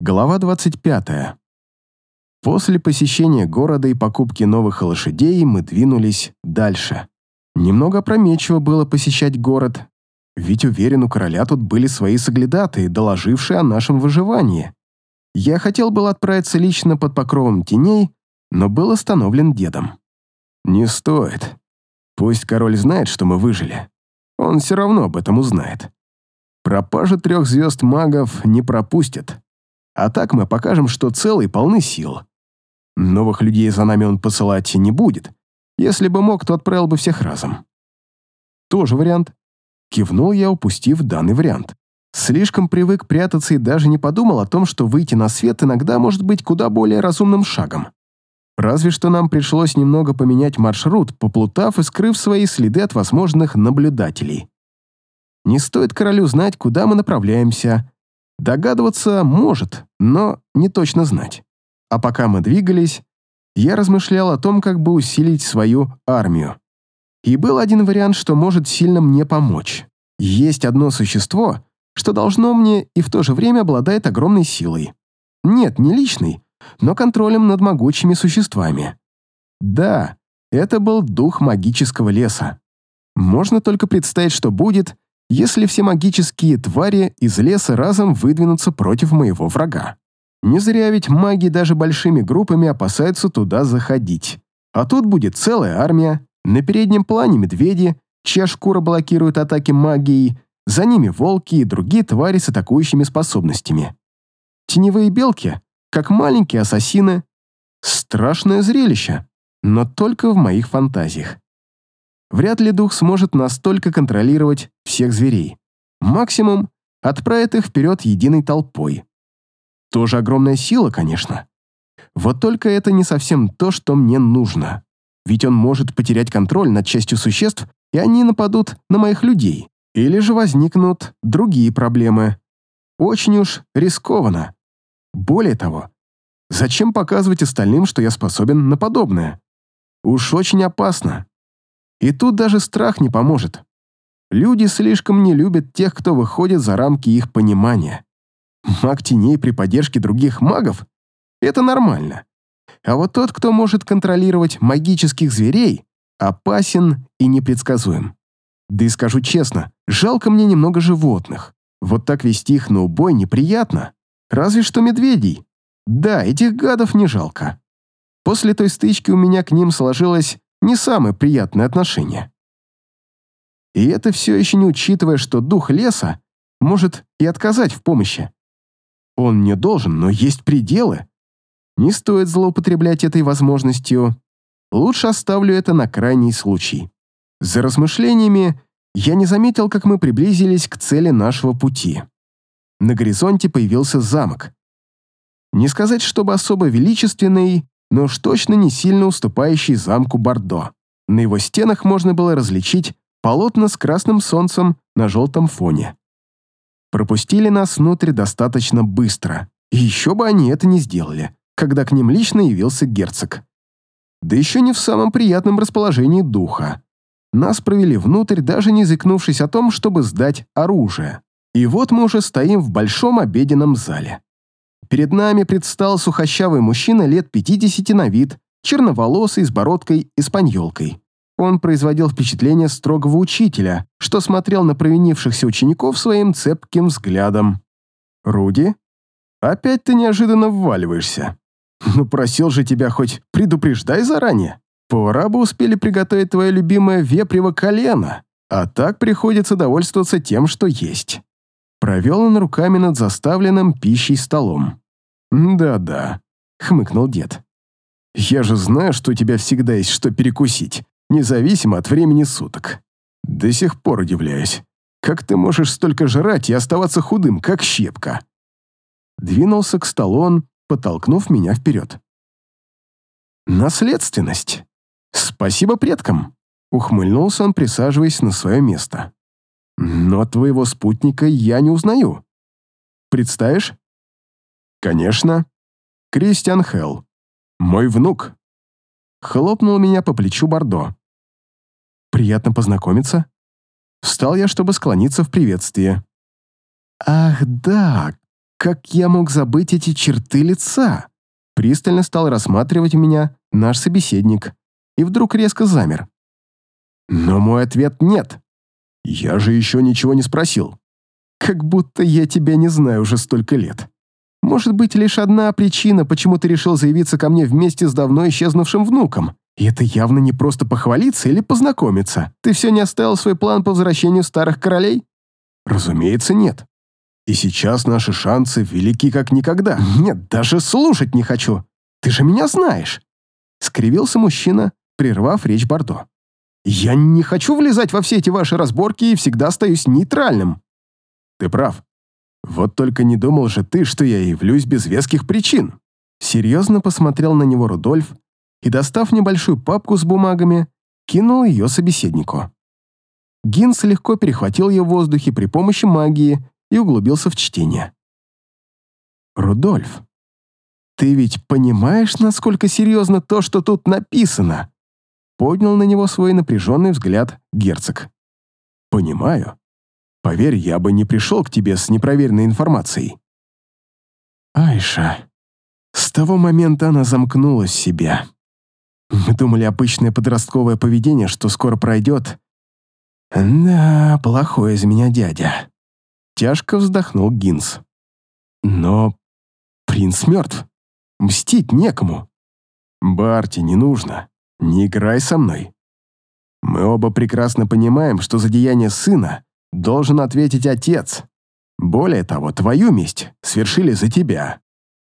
Глава 25. После посещения города и покупки новых лошадей мы двинулись дальше. Немного опрометчиво было посещать город, ведь уверен, у короля тут были свои соглядатые, доложившие о нашем выживании. Я хотел был отправиться лично под покровом теней, но был остановлен дедом. «Не стоит. Пусть король знает, что мы выжили. Он все равно об этом узнает. Пропажа трех звезд магов не пропустят. А так мы покажем, что целый полны сил. Новых людей за нами он посылать не будет. Если бы мог, то отправил бы всех разом. Тоже вариант. Кивнул я, упустив данный вариант. Слишком привык прятаться и даже не подумал о том, что выйти на свет иногда может быть куда более разумным шагом. Разве что нам пришлось немного поменять маршрут, поплутав и скрыв свои следы от возможных наблюдателей. Не стоит королю знать, куда мы направляемся, Догадываться может, но не точно знать. А пока мы двигались, я размышлял о том, как бы усилить свою армию. И был один вариант, что может сильно мне помочь. Есть одно существо, что должно мне и в то же время обладает огромной силой. Нет, не личной, но контролем над могучими существами. Да, это был дух магического леса. Можно только представить, что будет, если все магические твари из леса разом выдвинутся против моего врага. Не зря ведь маги даже большими группами опасаются туда заходить. А тут будет целая армия, на переднем плане медведи, чья шкура блокирует атаки магией, за ними волки и другие твари с атакующими способностями. Теневые белки, как маленькие ассасины. Страшное зрелище, но только в моих фантазиях. Вряд ли дух сможет настолько контролировать всех зверей. Максимум отправит их вперед единой толпой. Тоже огромная сила, конечно. Вот только это не совсем то, что мне нужно. Ведь он может потерять контроль над частью существ, и они нападут на моих людей. Или же возникнут другие проблемы. Очень уж рискованно. Более того, зачем показывать остальным, что я способен на подобное? Уж очень опасно. И тут даже страх не поможет. Люди слишком не любят тех, кто выходит за рамки их понимания. Маг теней при поддержке других магов — это нормально. А вот тот, кто может контролировать магических зверей, опасен и непредсказуем. Да и скажу честно, жалко мне немного животных. Вот так вести их на убой неприятно. Разве что медведей. Да, этих гадов не жалко. После той стычки у меня к ним сложилось не самое приятное отношение. И это все еще не учитывая, что дух леса может и отказать в помощи. Он не должен, но есть пределы. Не стоит злоупотреблять этой возможностью. Лучше оставлю это на крайний случай. За размышлениями я не заметил, как мы приблизились к цели нашего пути. На горизонте появился замок. Не сказать, чтобы особо величественный, но уж точно не сильно уступающий замку Бордо. На его стенах можно было различить полотна с красным солнцем на желтом фоне. Пропустили нас внутрь достаточно быстро, и еще бы они это не сделали, когда к ним лично явился герцог. Да еще не в самом приятном расположении духа. Нас провели внутрь, даже не зыкнувшись о том, чтобы сдать оружие. И вот мы уже стоим в большом обеденном зале. Перед нами предстал сухощавый мужчина лет 50 на вид, черноволосый, с бородкой и спаньолкой. Он производил впечатление строгого учителя, что смотрел на провинившихся учеников своим цепким взглядом. «Руди, опять ты неожиданно вваливаешься. Ну, просил же тебя хоть предупреждай заранее. Повара бы успели приготовить твое любимое вепрево колено, а так приходится довольствоваться тем, что есть». Провел он руками над заставленным пищей столом. «Да-да», — хмыкнул дед. «Я же знаю, что у тебя всегда есть что перекусить, независимо от времени суток. До сих пор удивляюсь, как ты можешь столько жрать и оставаться худым, как щепка?» Двинулся к столу он, подтолкнув меня вперед. «Наследственность. Спасибо предкам», — ухмыльнулся он, присаживаясь на свое место. Но твоего спутника я не узнаю. Представишь? Конечно. Кристиан Хелл. Мой внук. Хлопнул меня по плечу Бордо. Приятно познакомиться. Встал я, чтобы склониться в приветствие. Ах, да, как я мог забыть эти черты лица? Пристально стал рассматривать меня наш собеседник и вдруг резко замер. Но мой ответ нет. Я же еще ничего не спросил. Как будто я тебя не знаю уже столько лет. Может быть, лишь одна причина, почему ты решил заявиться ко мне вместе с давно исчезнувшим внуком. И это явно не просто похвалиться или познакомиться. Ты все не оставил свой план по возвращению старых королей? Разумеется, нет. И сейчас наши шансы велики как никогда. Нет, даже слушать не хочу. Ты же меня знаешь. Скривился мужчина, прервав речь Бордо. Я не хочу влезать во все эти ваши разборки и всегда остаюсь нейтральным. Ты прав. Вот только не думал же ты, что я явлюсь без веских причин. Серьезно посмотрел на него Рудольф и, достав небольшую папку с бумагами, кинул ее собеседнику. Гинс легко перехватил ее в воздухе при помощи магии и углубился в чтение. «Рудольф, ты ведь понимаешь, насколько серьезно то, что тут написано?» Поднял на него свой напряженный взгляд герцог. «Понимаю. Поверь, я бы не пришел к тебе с непроверенной информацией». Айша. С того момента она замкнулась в себе. Мы думали, обычное подростковое поведение, что скоро пройдет. Да, плохой из меня дядя. Тяжко вздохнул Гинс. Но принц мертв. Мстить некому. Барти, не нужно. Не играй со мной. Мы оба прекрасно понимаем, что за деяние сына должен ответить отец. Более того, твою месть свершили за тебя.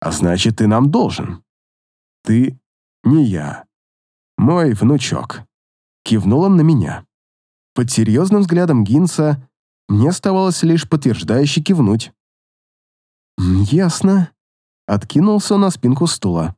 А значит, ты нам должен. Ты не я. Мой внучок. Кивнул он на меня. Под серьезным взглядом Гинса мне оставалось лишь подтверждающе кивнуть. «Ясно», — откинулся на спинку стула.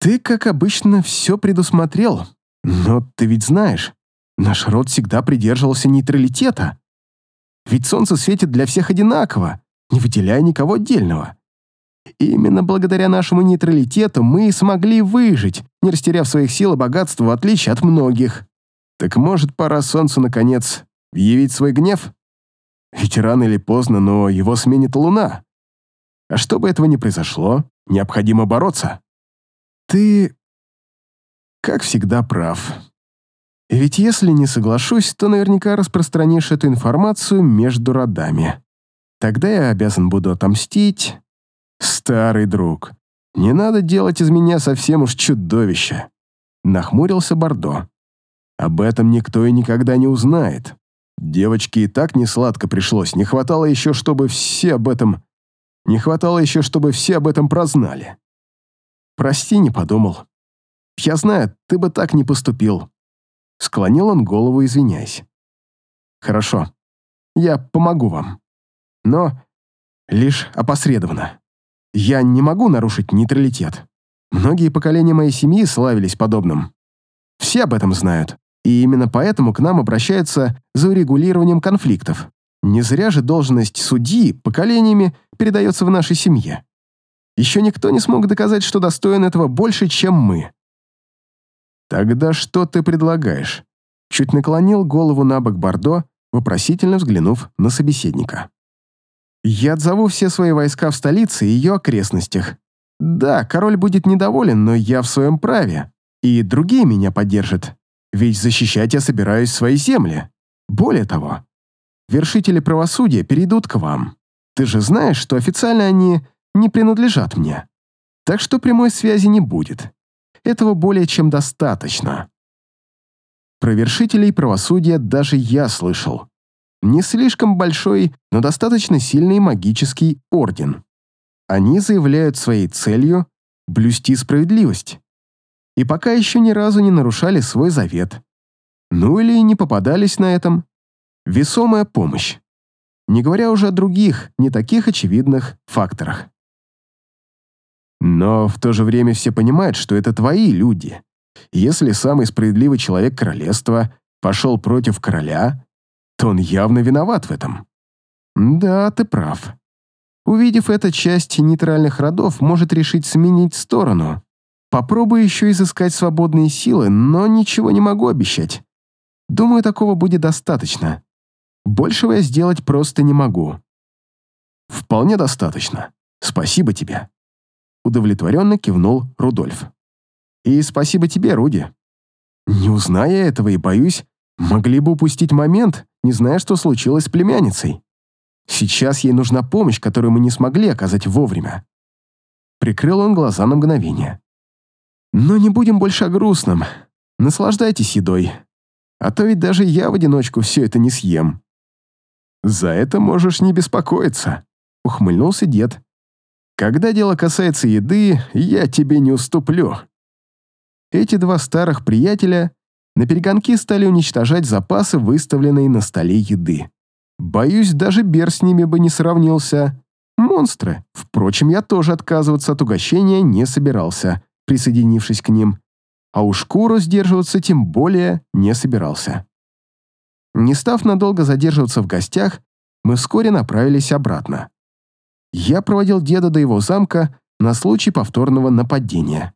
«Ты, как обычно, все предусмотрел, но ты ведь знаешь, наш род всегда придерживался нейтралитета. Ведь солнце светит для всех одинаково, не выделяя никого отдельного. И именно благодаря нашему нейтралитету мы и смогли выжить, не растеряв своих сил и богатства, в отличие от многих. Так может, пора солнцу, наконец, явить свой гнев? Ведь рано или поздно, но его сменит луна. А чтобы этого не произошло, необходимо бороться. Ты, как всегда, прав. Ведь если не соглашусь, то наверняка распространишь эту информацию между родами. Тогда я обязан буду отомстить. Старый друг, не надо делать из меня совсем уж чудовище. Нахмурился Бордо. Об этом никто и никогда не узнает. Девочке и так не сладко пришлось, не хватало еще, чтобы все об этом... Не хватало еще, чтобы все об этом прознали. Прости, не подумал. Я знаю, ты бы так не поступил. Склонил он голову, извиняясь. Хорошо, я помогу вам. Но лишь опосредованно. Я не могу нарушить нейтралитет. Многие поколения моей семьи славились подобным. Все об этом знают, и именно поэтому к нам обращаются за урегулированием конфликтов. Не зря же должность судьи поколениями передается в нашей семье. Еще никто не смог доказать, что достоин этого больше, чем мы. «Тогда что ты предлагаешь?» Чуть наклонил голову на бок Бордо, вопросительно взглянув на собеседника. «Я отзову все свои войска в столице и ее окрестностях. Да, король будет недоволен, но я в своем праве. И другие меня поддержат. Ведь защищать я собираюсь свои земли. Более того, вершители правосудия перейдут к вам. Ты же знаешь, что официально они не принадлежат мне. Так что прямой связи не будет. Этого более чем достаточно. Про вершителей правосудия даже я слышал. Не слишком большой, но достаточно сильный магический орден. Они заявляют своей целью блюсти справедливость. И пока еще ни разу не нарушали свой завет. Ну или не попадались на этом. Весомая помощь. Не говоря уже о других, не таких очевидных факторах. Но в то же время все понимают, что это твои люди. Если самый справедливый человек королевства пошел против короля, то он явно виноват в этом. Да, ты прав. Увидев это, часть нейтральных родов может решить сменить сторону. Попробую еще изыскать свободные силы, но ничего не могу обещать. Думаю, такого будет достаточно. Большего я сделать просто не могу. Вполне достаточно. Спасибо тебе. Удовлетворенно кивнул Рудольф. И спасибо тебе, Руди. Не узная этого и боюсь, могли бы упустить момент, не зная, что случилось с племянницей. Сейчас ей нужна помощь, которую мы не смогли оказать вовремя. Прикрыл он глаза на мгновение. Но не будем больше о грустном. Наслаждайтесь едой. А то ведь даже я в одиночку все это не съем. За это можешь не беспокоиться, ухмыльнулся дед. Когда дело касается еды, я тебе не уступлю. Эти два старых приятеля на перегонки стали уничтожать запасы, выставленные на столе еды. Боюсь, даже Бер с ними бы не сравнился. Монстры. Впрочем, я тоже отказываться от угощения не собирался, присоединившись к ним. А уж шкуру сдерживаться тем более не собирался. Не став надолго задерживаться в гостях, мы вскоре направились обратно. Я проводил деда до его замка на случай повторного нападения.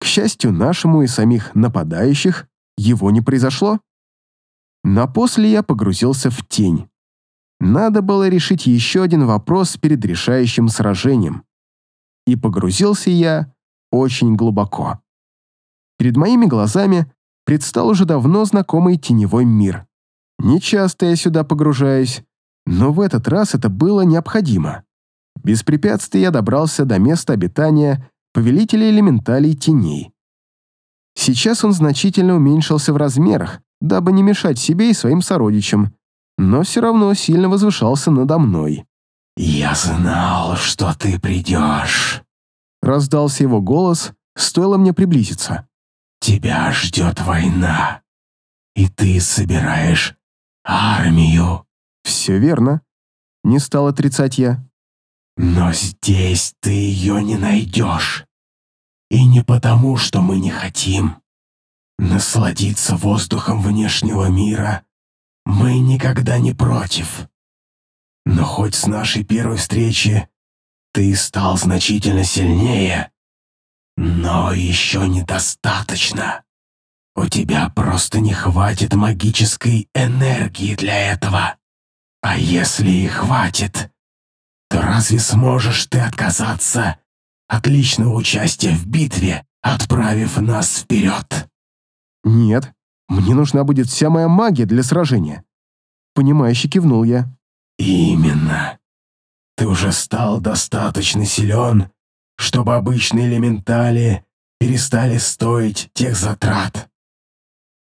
К счастью нашему и самих нападающих его не произошло. Но после я погрузился в тень. Надо было решить еще один вопрос перед решающим сражением. И погрузился я очень глубоко. Перед моими глазами предстал уже давно знакомый теневой мир. Нечасто я сюда погружаюсь, но в этот раз это было необходимо. Без препятствий я добрался до места обитания повелителя элементалей теней. Сейчас он значительно уменьшился в размерах, дабы не мешать себе и своим сородичам, но все равно сильно возвышался надо мной. «Я знал, что ты придешь», — раздался его голос, стоило мне приблизиться. «Тебя ждет война, и ты собираешь армию». «Все верно», — не стал отрицать я. «Но здесь ты ее не найдешь. И не потому, что мы не хотим. Насладиться воздухом внешнего мира мы никогда не против. Но хоть с нашей первой встречи ты стал значительно сильнее, но еще недостаточно. У тебя просто не хватит магической энергии для этого. А если и хватит, то разве сможешь ты отказаться от личного участия в битве, отправив нас вперед?» «Нет, мне нужна будет вся моя магия для сражения». Понимающе кивнул я. «Именно. Ты уже стал достаточно силен, чтобы обычные элементали перестали стоить тех затрат.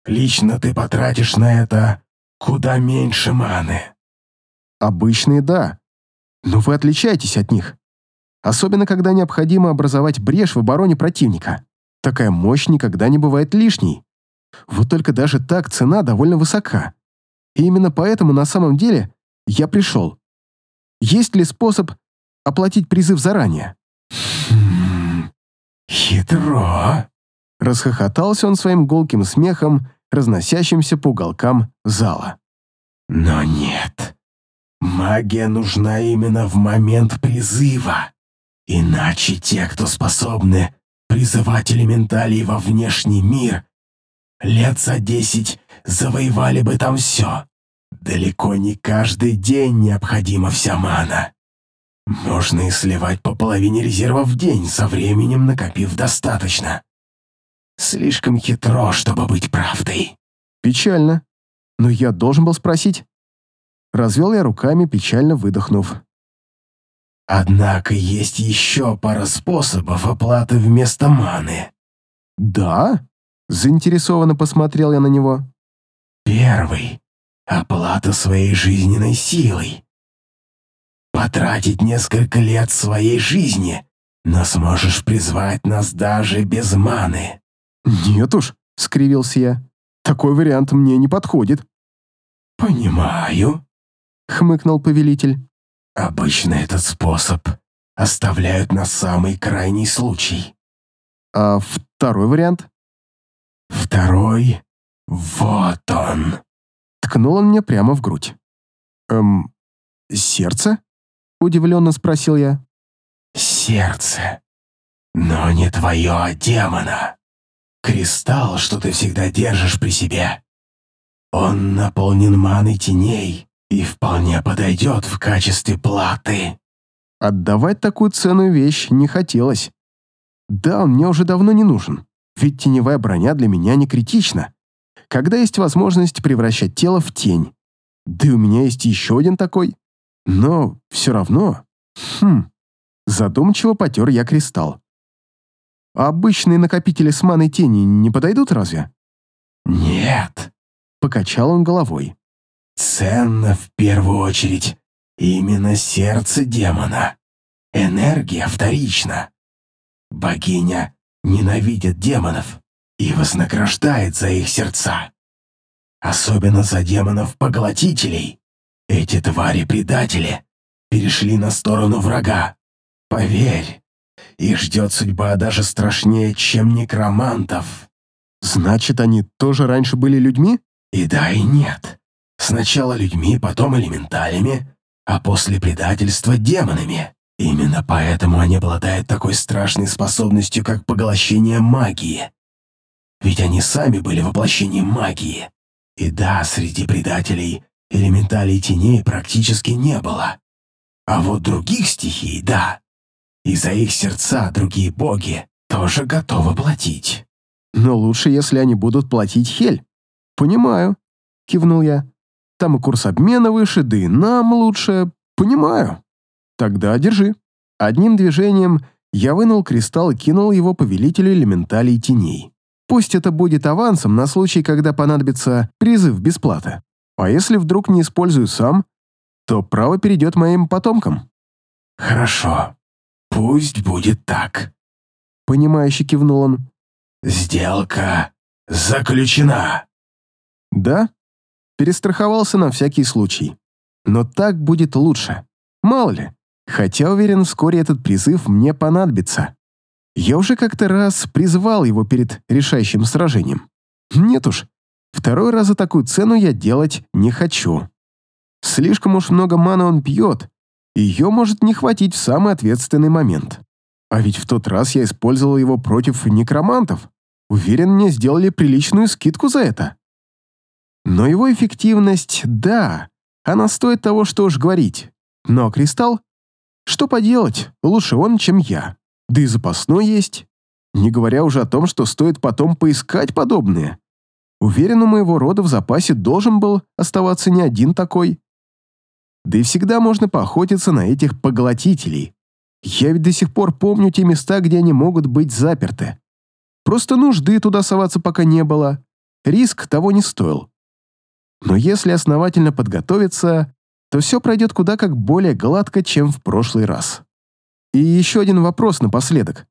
Лично ты потратишь на это куда меньше маны». «Обычные, да. Но вы отличаетесь от них. Особенно, когда необходимо образовать брешь в обороне противника. Такая мощь никогда не бывает лишней. Вот только даже так цена довольно высока. И именно поэтому на самом деле я пришел. Есть ли способ оплатить призыв заранее? Хм, хитро. Расхохотался он своим голким смехом, разносящимся по уголкам зала. Но нет. Магия нужна именно в момент призыва. Иначе те, кто способны призывать элементалей во внешний мир, лет за десять завоевали бы там все. Далеко не каждый день необходима вся мана. Можно и сливать по половине резерва в день, со временем накопив достаточно. Слишком хитро, чтобы быть правдой. Печально. Но я должен был спросить. Развел я руками, печально выдохнув. Однако есть еще пара способов оплаты вместо маны. Да? Заинтересованно посмотрел я на него. Первый — оплата своей жизненной силой. Потратить несколько лет своей жизни, но сможешь призвать нас даже без маны. Нет уж, — скривился я. Такой вариант мне не подходит. Понимаю, — хмыкнул повелитель. Обычно этот способ оставляют на самый крайний случай. А второй вариант? Второй — вот он. Ткнул он мне прямо в грудь. Эм, сердце? Удивленно спросил я. Сердце. Но не твое, а демона. Кристалл, что ты всегда держишь при себе. Он наполнен маной теней и вполне подойдет в качестве платы. Отдавать такую ценную вещь не хотелось. Да, он мне уже давно не нужен, ведь теневая броня для меня не критична. Когда есть возможность превращать тело в тень. Да и у меня есть еще один такой. Но все равно... Хм... Задумчиво потер я кристалл. А обычные накопители с маной тени не подойдут разве? Нет. Покачал он головой. Ценно в первую очередь именно сердце демона. Энергия вторична. Богиня ненавидит демонов и вознаграждает за их сердца. Особенно за демонов-поглотителей. Эти твари-предатели перешли на сторону врага. Поверь, их ждет судьба даже страшнее, чем некромантов. Значит, они тоже раньше были людьми? И да, и нет. Сначала людьми, потом элементалями, а после предательства демонами. Именно поэтому они обладают такой страшной способностью, как поглощение магии. Ведь они сами были воплощением магии. И да, среди предателей элементалей теней практически не было. А вот других стихий, да. И за их сердца другие боги тоже готовы платить. Но лучше, если они будут платить Хель. Понимаю, кивнул я. Там и курс обмена выше, да и нам лучше. Понимаю. Тогда держи. Одним движением я вынул кристалл и кинул его повелителю элементалей теней. Пусть это будет авансом на случай, когда понадобится призыв бесплата. А если вдруг не использую сам, то право перейдет моим потомкам. Хорошо. Пусть будет так. Понимающе кивнул он. Сделка заключена. Да? Перестраховался на всякий случай. Но так будет лучше. Мало ли. Хотя уверен, вскоре этот призыв мне понадобится. Я уже как-то раз призвал его перед решающим сражением. Нет уж, второй раз за такую цену я делать не хочу. Слишком уж много маны он пьет, ее может не хватить в самый ответственный момент. А ведь в тот раз я использовал его против некромантов. Уверен, мне сделали приличную скидку за это. Но его эффективность, да, она стоит того, что уж говорить. Но кристалл? Что поделать, лучше он, чем я. Да и запасной есть. Не говоря уже о том, что стоит потом поискать подобные. Уверен, у моего рода в запасе должен был оставаться не один такой. Да и всегда можно поохотиться на этих поглотителей. Я ведь до сих пор помню те места, где они могут быть заперты. Просто нужды туда соваться пока не было. Риск того не стоил. Но если основательно подготовиться, то все пройдет куда как более гладко, чем в прошлый раз. И еще один вопрос напоследок.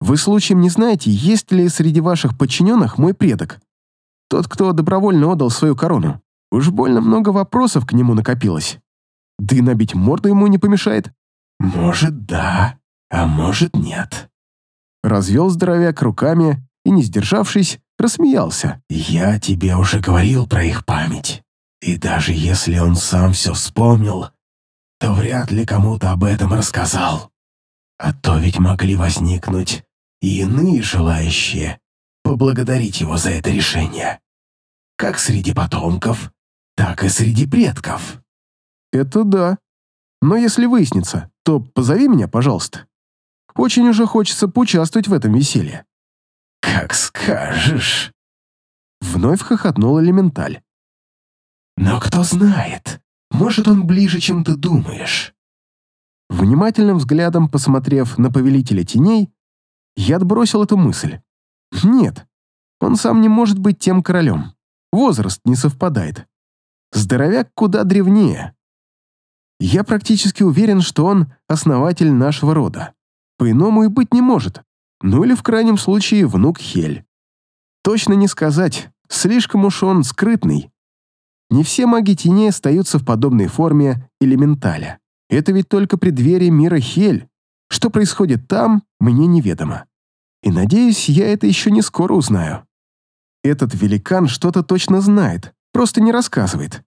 Вы случаем не знаете, есть ли среди ваших подчиненных мой предок? Тот, кто добровольно отдал свою корону. Уж больно много вопросов к нему накопилось. Да и набить морду ему не помешает. Может, да, а может, нет. Развел здоровяк руками и, не сдержавшись, рассмеялся. Я тебе уже говорил про их память. И даже если он сам все вспомнил, то вряд ли кому-то об этом рассказал. А то ведь могли возникнуть и иные желающие поблагодарить его за это решение. Как среди потомков, так и среди предков. Это да. Но если выяснится, то позови меня, пожалуйста. Очень уже хочется поучаствовать в этом веселье. Как скажешь. Вновь хохотнул элементаль. Но кто знает, может, он ближе, чем ты думаешь. Внимательным взглядом посмотрев на повелителя теней, я отбросил эту мысль. Нет, он сам не может быть тем королем. Возраст не совпадает. Здоровяк куда древнее. Я практически уверен, что он основатель нашего рода. По-иному и быть не может. Ну или в крайнем случае внук Хель. Точно не сказать, слишком уж он скрытный. Не все маги теней остаются в подобной форме элементаля. Это ведь только преддверие мира Хель. Что происходит там, мне неведомо. И надеюсь, я это еще не скоро узнаю. Этот великан что-то точно знает, просто не рассказывает.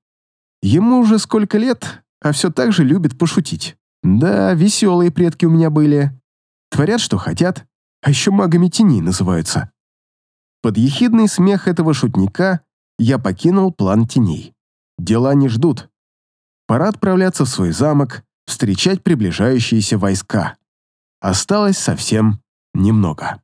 Ему уже сколько лет, а все так же любит пошутить. Да, веселые предки у меня были. Творят, что хотят, а еще магами теней называются. Под ехидный смех этого шутника я покинул план теней. Дела не ждут. Пора отправляться в свой замок встречать приближающиеся войска. Осталось совсем немного.